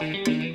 Música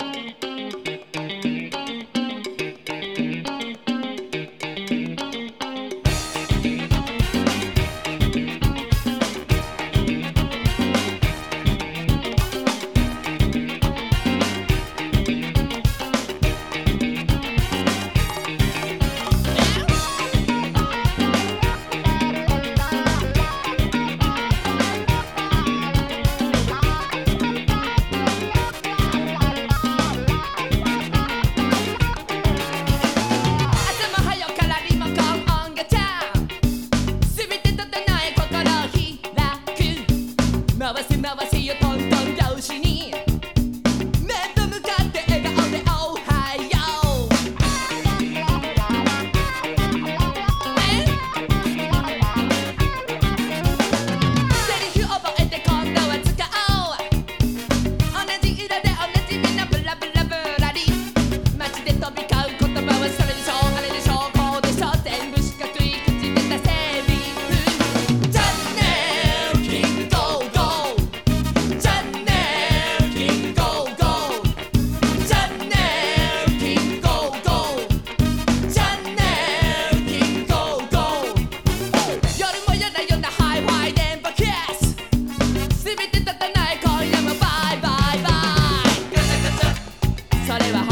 Sareva